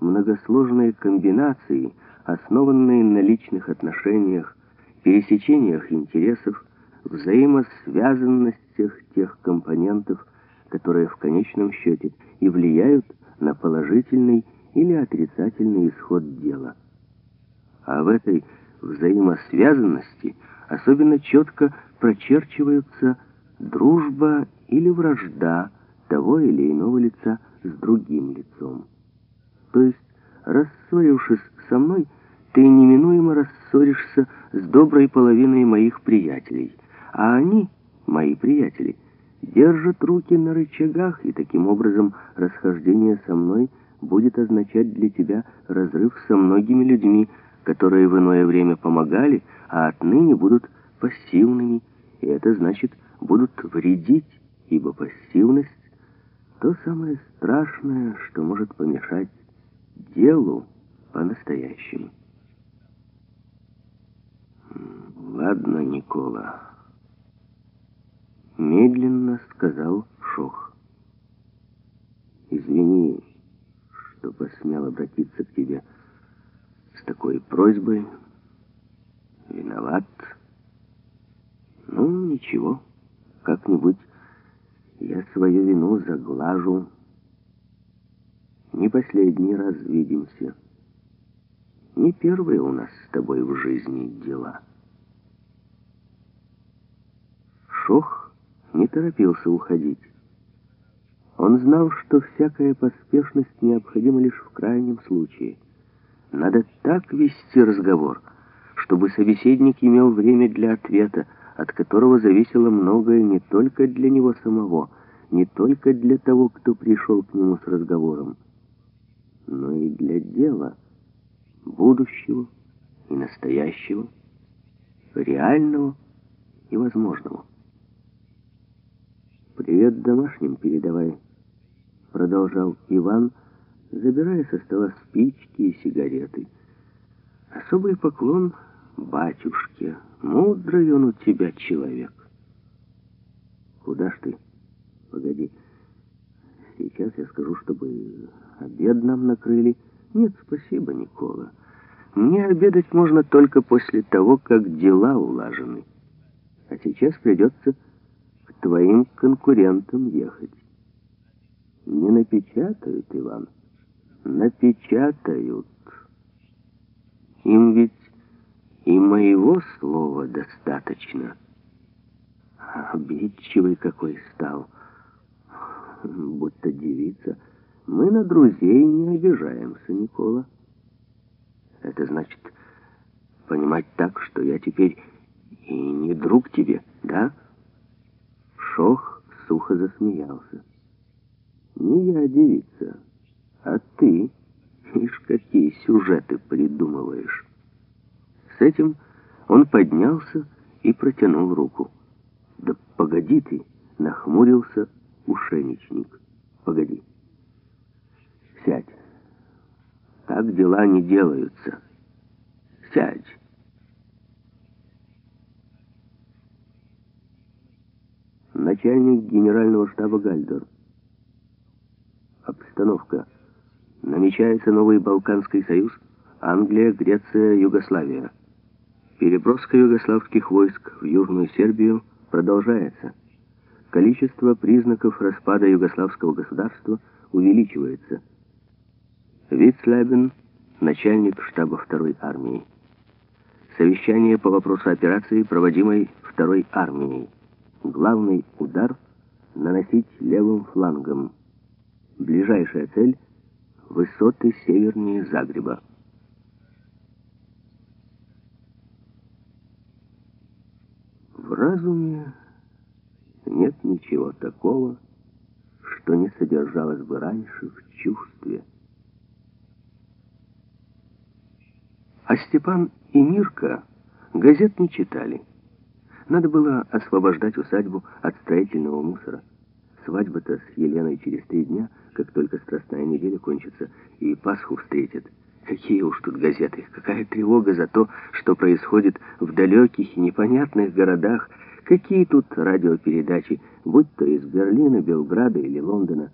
многосложные комбинации, основанные на личных отношениях, пересечениях интересов, взаимосвязанностях тех компонентов, которые в конечном счете и влияют на положительный или отрицательный исход дела. А в этой взаимосвязанности особенно четко прочерчиваются дружба или вражда того или иного лица. То есть, рассорившись со мной, ты неминуемо рассоришься с доброй половиной моих приятелей, а они, мои приятели, держат руки на рычагах, и таким образом расхождение со мной будет означать для тебя разрыв со многими людьми, которые в иное время помогали, а отныне будут пассивными, и это значит, будут вредить, ибо пассивность — то самое страшное, что может помешать делу по-настоящему. «Ладно, Никола», — медленно сказал Шох. «Извини, что посмел обратиться к тебе с такой просьбой. Виноват. Ну, ничего, как-нибудь я свою вину заглажу. Не последний раз видимся. Не первые у нас с тобой в жизни дела. Шох не торопился уходить. Он знал, что всякая поспешность необходима лишь в крайнем случае. Надо так вести разговор, чтобы собеседник имел время для ответа, от которого зависело многое не только для него самого, не только для того, кто пришел к нему с разговором, но и для дела, будущего и настоящего, реального и возможного. «Привет домашним передавай», — продолжал Иван, забирая со стола спички и сигареты. «Особый поклон батюшке. Мудрый он у тебя человек». «Куда ж ты?» «Погоди. Сейчас я скажу, чтобы обед нам накрыли». «Нет, спасибо, Никола. Мне обедать можно только после того, как дела улажены. А сейчас придется твоим конкурентам ехать. Не напечатают, Иван, напечатают. Им ведь и моего слова достаточно. Обидчивый какой стал, будто девица. Мы на друзей не обижаемся, Никола. Это значит понимать так, что я теперь и не друг тебе, да? Шох сухо засмеялся. «Не я девица, а ты. Ишь, какие сюжеты придумываешь!» С этим он поднялся и протянул руку. «Да погоди ты!» — нахмурился ушеничник. «Погоди. Сядь. Так дела не делаются. Сядь». Начальник генерального штаба Гальдор. Обстановка. Намечается новый Балканский союз. Англия, Греция, Югославия. Переброска югославских войск в Южную Сербию продолжается. Количество признаков распада югославского государства увеличивается. Вицлебен, начальник штаба второй армии. Совещание по вопросу операции, проводимой второй армией. Главный удар наносить левым флангом. Ближайшая цель — высоты севернее Загреба. В разуме нет ничего такого, что не содержалось бы раньше в чувстве. А Степан и Мирка газет не читали. Надо было освобождать усадьбу от строительного мусора. Свадьба-то с Еленой через три дня, как только страстная неделя кончится, и Пасху встретят. Какие уж тут газеты, какая тревога за то, что происходит в далеких и непонятных городах, какие тут радиопередачи, будь то из Берлина, Белграда или Лондона.